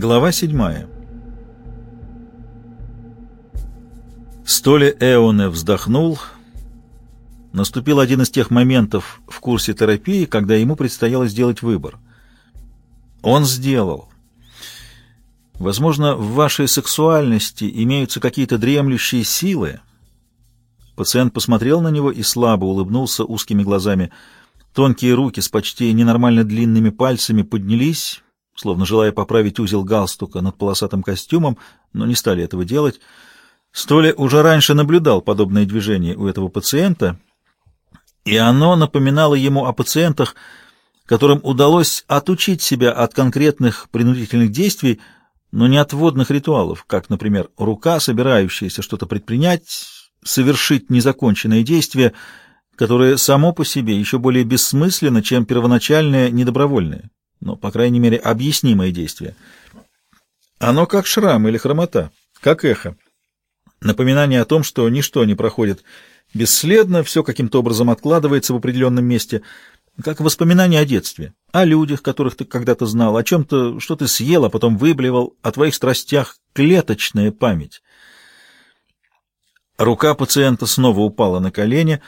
Глава седьмая. Столи Эоне вздохнул. Наступил один из тех моментов в курсе терапии, когда ему предстояло сделать выбор. Он сделал. Возможно, в вашей сексуальности имеются какие-то дремлющие силы. Пациент посмотрел на него и слабо улыбнулся узкими глазами. Тонкие руки с почти ненормально длинными пальцами поднялись, словно желая поправить узел галстука над полосатым костюмом, но не стали этого делать. Столи уже раньше наблюдал подобные движения у этого пациента, и оно напоминало ему о пациентах, которым удалось отучить себя от конкретных принудительных действий, но не от водных ритуалов, как, например, рука, собирающаяся что-то предпринять, совершить незаконченное действие, которое само по себе еще более бессмысленно, чем первоначальное недобровольное но, по крайней мере, объяснимое действие. Оно как шрам или хромота, как эхо. Напоминание о том, что ничто не проходит бесследно, все каким-то образом откладывается в определенном месте, как воспоминание о детстве, о людях, которых ты когда-то знал, о чем-то, что ты съел, а потом выблевал, о твоих страстях, клеточная память. Рука пациента снова упала на колени,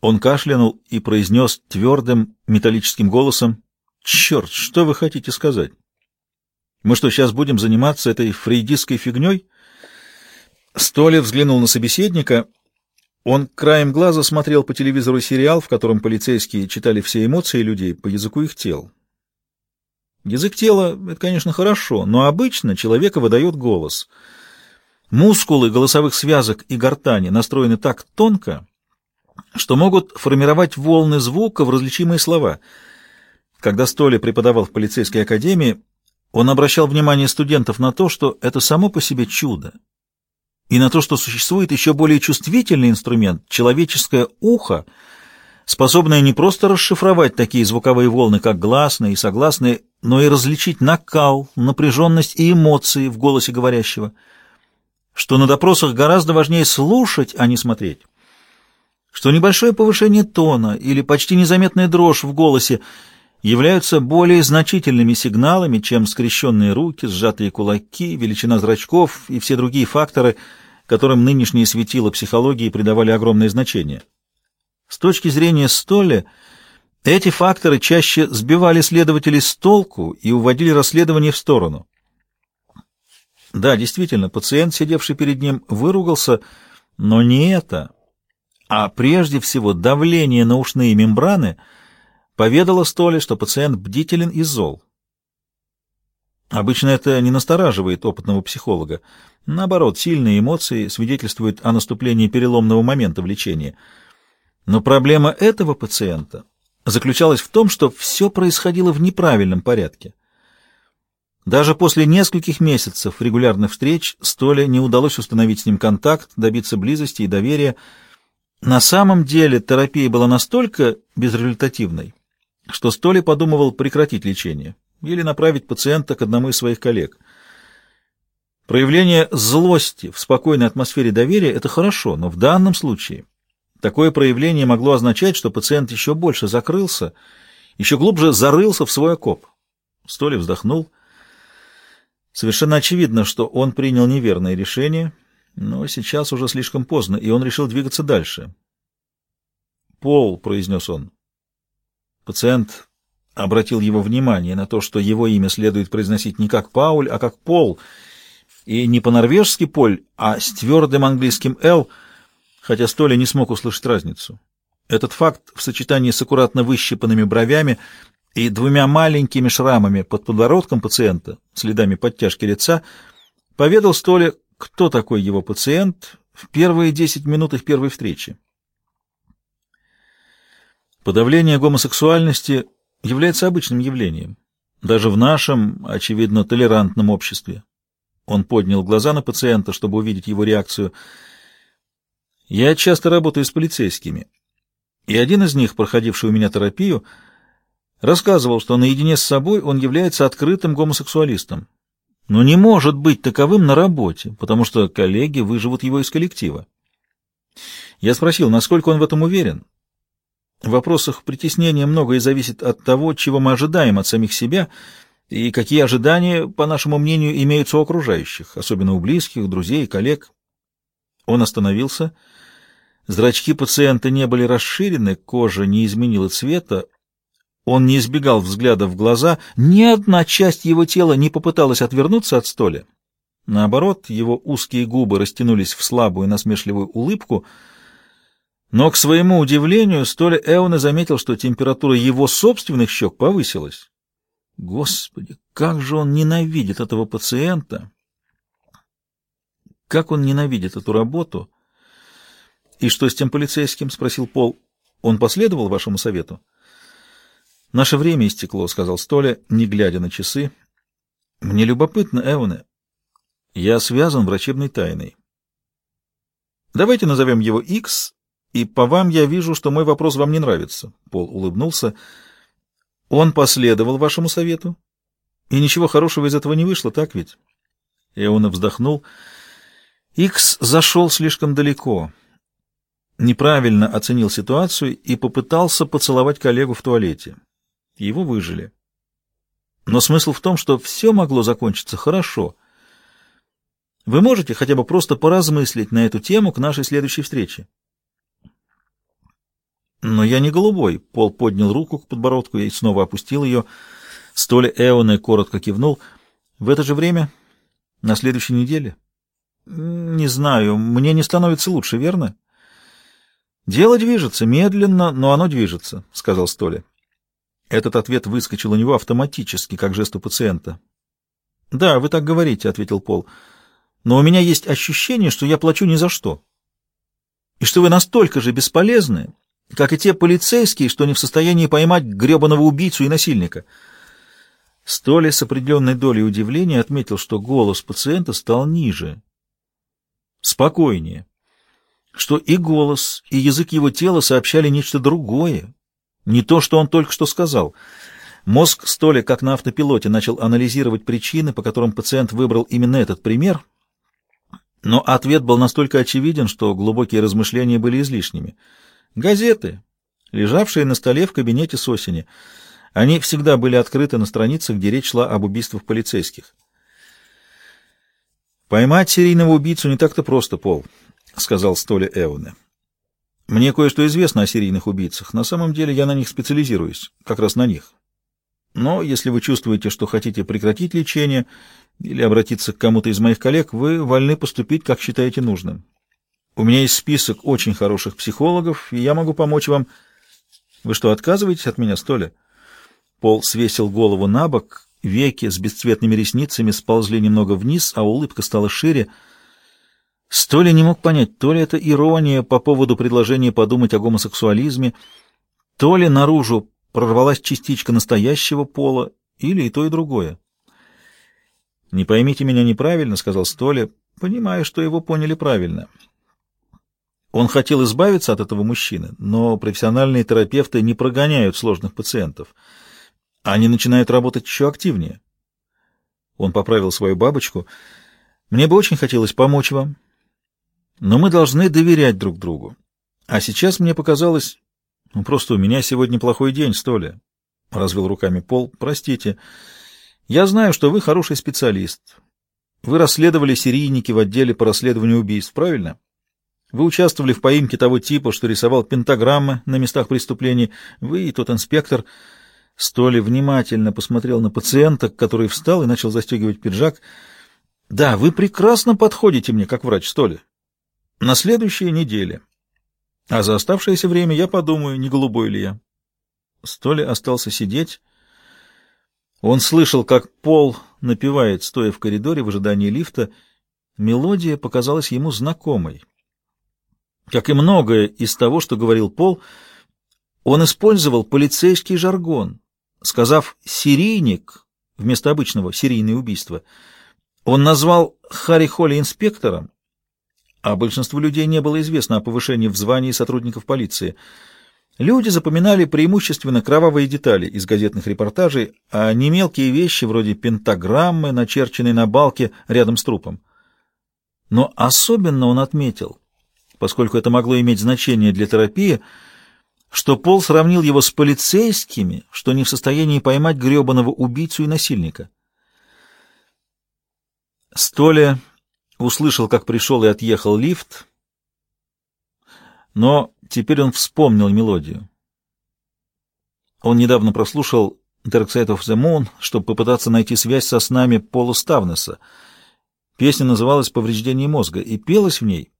он кашлянул и произнес твердым металлическим голосом Черт, что вы хотите сказать? Мы что, сейчас будем заниматься этой фрейдистской фигней? Столи взглянул на собеседника. Он краем глаза смотрел по телевизору сериал, в котором полицейские читали все эмоции людей по языку их тел. Язык тела — это, конечно, хорошо, но обычно человека выдает голос. Мускулы голосовых связок и гортани настроены так тонко, что могут формировать волны звука в различимые слова — когда Столи преподавал в полицейской академии, он обращал внимание студентов на то, что это само по себе чудо, и на то, что существует еще более чувствительный инструмент — человеческое ухо, способное не просто расшифровать такие звуковые волны, как гласные и согласные, но и различить накал, напряженность и эмоции в голосе говорящего, что на допросах гораздо важнее слушать, а не смотреть, что небольшое повышение тона или почти незаметная дрожь в голосе — являются более значительными сигналами, чем скрещенные руки, сжатые кулаки, величина зрачков и все другие факторы, которым нынешние светила психологии придавали огромное значение. С точки зрения Столли, эти факторы чаще сбивали следователей с толку и уводили расследование в сторону. Да, действительно, пациент, сидевший перед ним, выругался, но не это, а прежде всего давление на ушные мембраны — Поведала Столи, что пациент бдителен и зол. Обычно это не настораживает опытного психолога. Наоборот, сильные эмоции свидетельствуют о наступлении переломного момента в лечении. Но проблема этого пациента заключалась в том, что все происходило в неправильном порядке. Даже после нескольких месяцев регулярных встреч Столе не удалось установить с ним контакт, добиться близости и доверия. На самом деле терапия была настолько безрезультативной, что Столи подумывал прекратить лечение или направить пациента к одному из своих коллег. Проявление злости в спокойной атмосфере доверия – это хорошо, но в данном случае такое проявление могло означать, что пациент еще больше закрылся, еще глубже зарылся в свой окоп. Столи вздохнул. Совершенно очевидно, что он принял неверное решение, но сейчас уже слишком поздно, и он решил двигаться дальше. «Пол», — произнес он, Пациент обратил его внимание на то, что его имя следует произносить не как Пауль, а как Пол, и не по-норвежски Поль, а с твердым английским «л», хотя Столя не смог услышать разницу. Этот факт в сочетании с аккуратно выщипанными бровями и двумя маленькими шрамами под подбородком пациента, следами подтяжки лица, поведал Столе, кто такой его пациент в первые десять минут их первой встречи. Подавление гомосексуальности является обычным явлением, даже в нашем, очевидно, толерантном обществе. Он поднял глаза на пациента, чтобы увидеть его реакцию. Я часто работаю с полицейскими, и один из них, проходивший у меня терапию, рассказывал, что наедине с собой он является открытым гомосексуалистом, но не может быть таковым на работе, потому что коллеги выживут его из коллектива. Я спросил, насколько он в этом уверен. В вопросах притеснения многое зависит от того, чего мы ожидаем от самих себя И какие ожидания, по нашему мнению, имеются у окружающих, особенно у близких, друзей, коллег? Он остановился. Зрачки пациента не были расширены, кожа не изменила цвета. Он не избегал взгляда в глаза. Ни одна часть его тела не попыталась отвернуться от столя. Наоборот, его узкие губы растянулись в слабую насмешливую улыбку, но, к своему удивлению, Столя Эона заметил, что температура его собственных щек повысилась. Господи, как же он ненавидит этого пациента! Как он ненавидит эту работу! И что с тем полицейским? — спросил Пол. Он последовал вашему совету? Наше время истекло, — сказал Столя, не глядя на часы. Мне любопытно, Эвоне. Я связан врачебной тайной. Давайте назовем его X, и по вам я вижу, что мой вопрос вам не нравится. Пол улыбнулся. — он последовал вашему совету, и ничего хорошего из этого не вышло, так ведь? Эона вздохнул. Икс зашел слишком далеко, неправильно оценил ситуацию и попытался поцеловать коллегу в туалете. Его выжили. Но смысл в том, что все могло закончиться хорошо. Вы можете хотя бы просто поразмыслить на эту тему к нашей следующей встрече? Но я не голубой. Пол поднял руку к подбородку и снова опустил ее. Столи Эоне коротко кивнул. В это же время? На следующей неделе? Не знаю. Мне не становится лучше, верно? Дело движется, медленно, но оно движется, сказал Столи. Этот ответ выскочил у него автоматически, как жест у пациента. Да, вы так говорите, ответил Пол. Но у меня есть ощущение, что я плачу ни за что. И что вы настолько же бесполезны, как и те полицейские, что не в состоянии поймать гребаного убийцу и насильника. Столи с определенной долей удивления отметил, что голос пациента стал ниже, спокойнее, что и голос, и язык его тела сообщали нечто другое, не то, что он только что сказал. Мозг Столи, как на автопилоте, начал анализировать причины, по которым пациент выбрал именно этот пример, но ответ был настолько очевиден, что глубокие размышления были излишними. Газеты, лежавшие на столе в кабинете с осени. Они всегда были открыты на страницах, где речь шла об убийствах полицейских. «Поймать серийного убийцу не так-то просто, Пол», — сказал Столи Эуне. «Мне кое-что известно о серийных убийцах. На самом деле я на них специализируюсь, как раз на них. Но если вы чувствуете, что хотите прекратить лечение или обратиться к кому-то из моих коллег, вы вольны поступить, как считаете нужным. У меня есть список очень хороших психологов, и я могу помочь вам. Вы что, отказываетесь от меня, Столя? Пол свесил голову на бок, веки с бесцветными ресницами сползли немного вниз, а улыбка стала шире. Столя не мог понять, то ли это ирония по поводу предложения подумать о гомосексуализме, то ли наружу прорвалась частичка настоящего пола, или и то, и другое. «Не поймите меня неправильно», — сказал Столя, понимая, что его поняли правильно. Он хотел избавиться от этого мужчины, но профессиональные терапевты не прогоняют сложных пациентов. Они начинают работать еще активнее. Он поправил свою бабочку. «Мне бы очень хотелось помочь вам, но мы должны доверять друг другу. А сейчас мне показалось... Ну, просто у меня сегодня плохой день, Столя», — развел руками Пол. «Простите. Я знаю, что вы хороший специалист. Вы расследовали серийники в отделе по расследованию убийств, правильно?» Вы участвовали в поимке того типа, что рисовал пентаграммы на местах преступлений. Вы и тот инспектор. Столи внимательно посмотрел на пациента, который встал и начал застегивать пиджак. Да, вы прекрасно подходите мне, как врач, Столи. На следующей неделе. А за оставшееся время я подумаю, не голубой ли я. Столи остался сидеть. Он слышал, как Пол напевает, стоя в коридоре в ожидании лифта. Мелодия показалась ему знакомой. Как и многое из того, что говорил Пол, он использовал полицейский жаргон, сказав «серийник» вместо обычного «серийное убийство». Он назвал Харри Холли инспектором, а большинству людей не было известно о повышении в звании сотрудников полиции. Люди запоминали преимущественно кровавые детали из газетных репортажей, а не мелкие вещи вроде пентаграммы, начерченной на балке рядом с трупом. Но особенно он отметил, поскольку это могло иметь значение для терапии, что Пол сравнил его с полицейскими, что не в состоянии поймать гребаного убийцу и насильника. Столя услышал, как пришел и отъехал лифт, но теперь он вспомнил мелодию. Он недавно прослушал Dark Side of the Moon, чтобы попытаться найти связь со снами Пола Ставнеса. Песня называлась «Повреждение мозга», и пелась в ней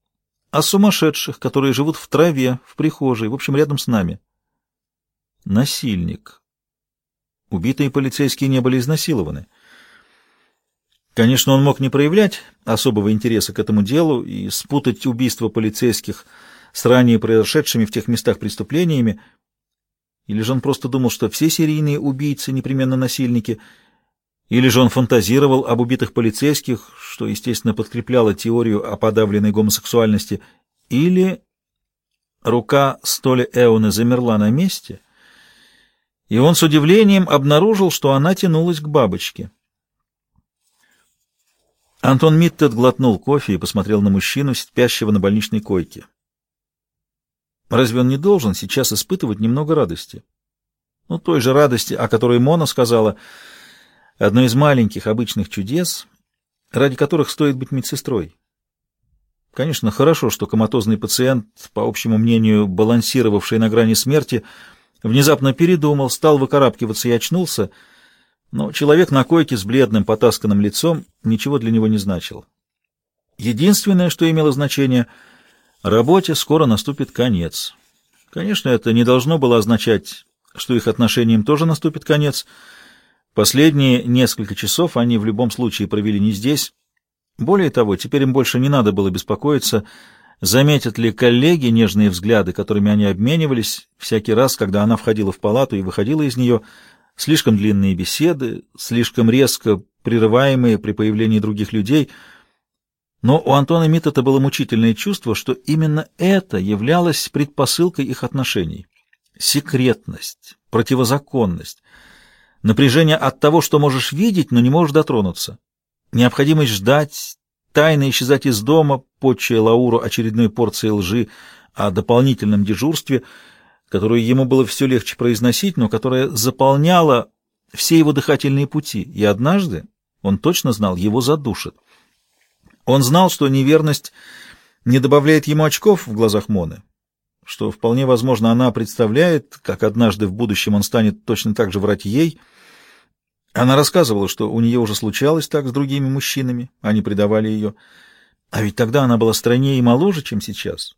о сумасшедших, которые живут в траве, в прихожей, в общем, рядом с нами. Насильник. Убитые полицейские не были изнасилованы. Конечно, он мог не проявлять особого интереса к этому делу и спутать убийство полицейских с ранее произошедшими в тех местах преступлениями, или же он просто думал, что все серийные убийцы непременно насильники, или же он фантазировал об убитых полицейских, что, естественно, подкрепляло теорию о подавленной гомосексуальности, или рука Столи Эоны замерла на месте, и он с удивлением обнаружил, что она тянулась к бабочке. Антон Миттед глотнул кофе и посмотрел на мужчину, спящего на больничной койке. Разве он не должен сейчас испытывать немного радости? Ну, той же радости, о которой Мона сказала, одно из маленьких обычных чудес, ради которых стоит быть медсестрой. Конечно, хорошо, что коматозный пациент, по общему мнению, балансировавший на грани смерти, внезапно передумал, стал выкарабкиваться и очнулся, но человек на койке с бледным потасканным лицом ничего для него не значил. Единственное, что имело значение — Работе скоро наступит конец. Конечно, это не должно было означать, что их отношениям тоже наступит конец. Последние несколько часов они в любом случае провели не здесь. Более того, теперь им больше не надо было беспокоиться, заметят ли коллеги нежные взгляды, которыми они обменивались всякий раз, когда она входила в палату и выходила из нее, слишком длинные беседы, слишком резко прерываемые при появлении других людей — но у Антона Миттета было мучительное чувство, что именно это являлось предпосылкой их отношений. Секретность, противозаконность, напряжение от того, что можешь видеть, но не можешь дотронуться, необходимость ждать, тайно исчезать из дома, почая Лауру очередной порцией лжи о дополнительном дежурстве, которую ему было все легче произносить, но которая заполняла все его дыхательные пути, и однажды, он точно знал, его задушит. Он знал, что неверность не добавляет ему очков в глазах Моны, что вполне возможно она представляет, как однажды в будущем он станет точно так же врать ей. Она рассказывала, что у нее уже случалось так с другими мужчинами, они предавали ее. А ведь тогда она была стройнее и моложе, чем сейчас.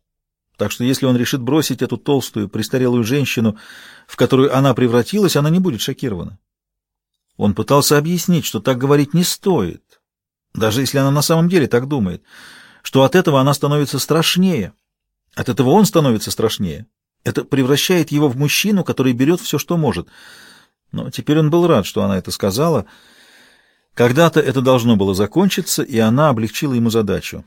Так что если он решит бросить эту толстую, престарелую женщину, в которую она превратилась, она не будет шокирована. Он пытался объяснить, что так говорить не стоит, даже если она на самом деле так думает, что от этого она становится страшнее. От этого он становится страшнее. Это превращает его в мужчину, который берет все, что может. Но теперь он был рад, что она это сказала. Когда-то это должно было закончиться, и она облегчила ему задачу.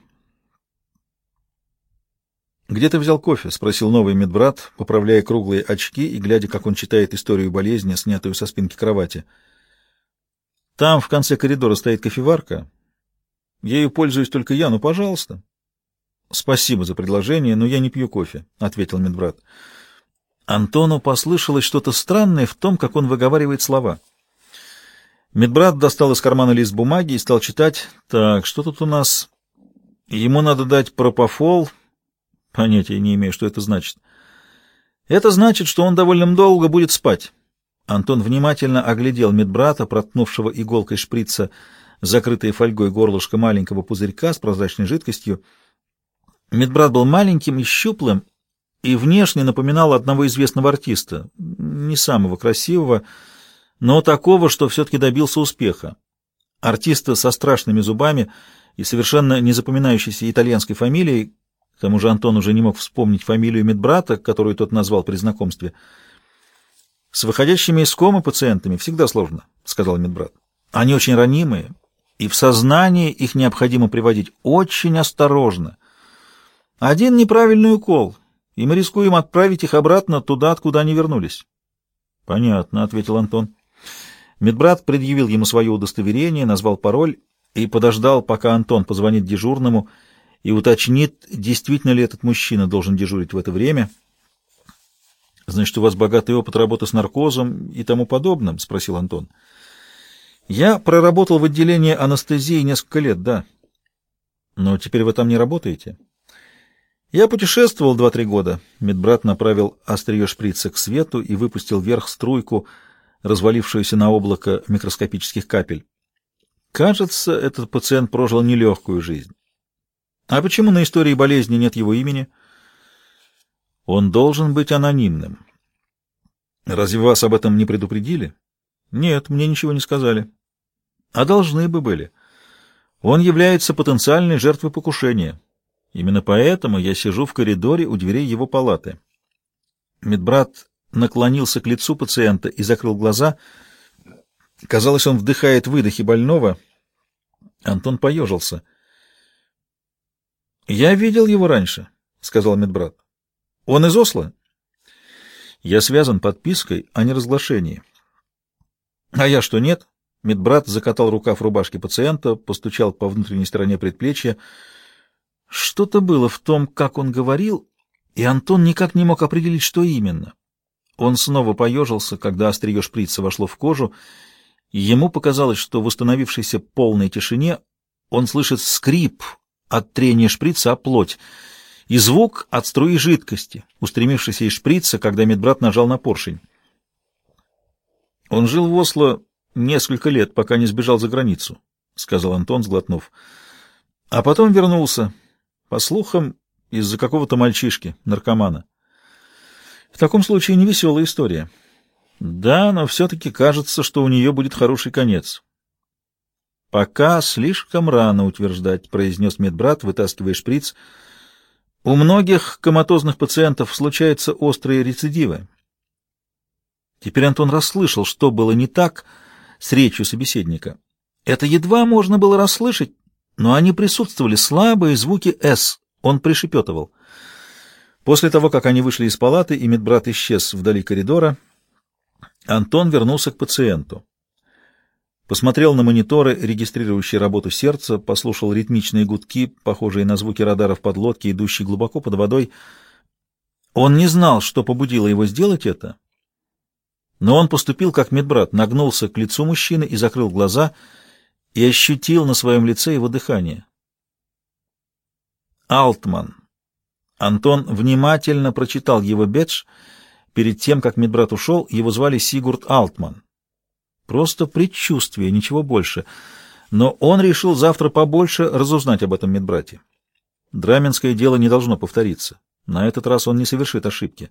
«Где ты взял кофе?» — спросил новый медбрат, поправляя круглые очки и глядя, как он читает историю болезни, снятую со спинки кровати. «Там в конце коридора стоит кофеварка. Ею пользуюсь только я, ну, пожалуйста. — Спасибо за предложение, но я не пью кофе, — ответил медбрат. Антону послышалось что-то странное в том, как он выговаривает слова. Медбрат достал из кармана лист бумаги и стал читать. Так, что тут у нас? Ему надо дать пропофол. Понятия не имею, что это значит. Это значит, что он довольно долго будет спать. Антон внимательно оглядел медбрата, проткнувшего иголкой шприца, — закрытое фольгой горлышко маленького пузырька с прозрачной жидкостью. Медбрат был маленьким и щуплым, и внешне напоминал одного известного артиста, не самого красивого, но такого, что все-таки добился успеха. Артиста со страшными зубами и совершенно не запоминающейся итальянской фамилией, к тому же Антон уже не мог вспомнить фамилию медбрата, которую тот назвал при знакомстве. «С выходящими из комы пациентами всегда сложно», — сказал медбрат. «Они очень ранимые, и в сознание их необходимо приводить очень осторожно. Один неправильный укол, и мы рискуем отправить их обратно туда, откуда они вернулись. — Понятно, — ответил Антон. Медбрат предъявил ему свое удостоверение, назвал пароль и подождал, пока Антон позвонит дежурному и уточнит, действительно ли этот мужчина должен дежурить в это время. Значит, у вас богатый опыт работы с наркозом и тому подобным? — спросил Антон. — Я проработал в отделении анестезии несколько лет, да. Но теперь вы там не работаете? — Я путешествовал два-три года. Медбрат направил острие шприца к свету и выпустил вверх струйку, развалившуюся на облако микроскопических капель. Кажется, этот пациент прожил нелегкую жизнь. А почему на истории болезни нет его имени? Он должен быть анонимным. Разве вас об этом не предупредили? Нет, мне ничего не сказали. А должны бы были. Он является потенциальной жертвой покушения. Именно поэтому я сижу в коридоре у дверей его палаты. Медбрат наклонился к лицу пациента и закрыл глаза. Казалось, он вдыхает выдохи больного. Антон поежился — «Я видел его раньше», — сказал медбрат. «Он из Осло?» «Я связан подпиской о неразглашении». «А я что, нет?» Медбрат закатал рукав рубашки пациента, постучал по внутренней стороне предплечья. Что-то было в том, как он говорил, и Антон никак не мог определить, что именно. Он снова поежился, когда острие шприца вошло в кожу, и ему показалось, что в установившейся полной тишине он слышит скрип, от трения шприца о плоть, и звук от струи жидкости, устремившейся из шприца, когда медбрат нажал на поршень. «Он жил в Осло несколько лет, пока не сбежал за границу», — сказал Антон, сглотнув. «А потом вернулся, по слухам, из-за какого-то мальчишки, наркомана. В таком случае невеселая история. Да, но все-таки кажется, что у нее будет хороший конец». «Пока слишком рано утверждать», — произнес медбрат, вытаскивая шприц. «У многих коматозных пациентов случаются острые рецидивы». Теперь Антон расслышал, что было не так с речью собеседника. Это едва можно было расслышать, но они присутствовали, слабые звуки «С». Он пришепетывал. После того, как они вышли из палаты, и медбрат исчез вдали коридора, Антон вернулся к пациенту. Посмотрел на мониторы, регистрирующие работу сердца, послушал ритмичные гудки, похожие на звуки радаров подлодки, идущей глубоко под водой. Он не знал, что побудило его сделать это, но он поступил как медбрат, нагнулся к лицу мужчины и закрыл глаза, и ощутил на своем лице его дыхание. Алтман. Антон внимательно прочитал его бедж. Перед тем, как медбрат ушел, его звали Сигурд Алтман. Просто предчувствие, ничего больше. Но он решил завтра побольше разузнать об этом медбрате. Драменское дело не должно повториться. На этот раз он не совершит ошибки.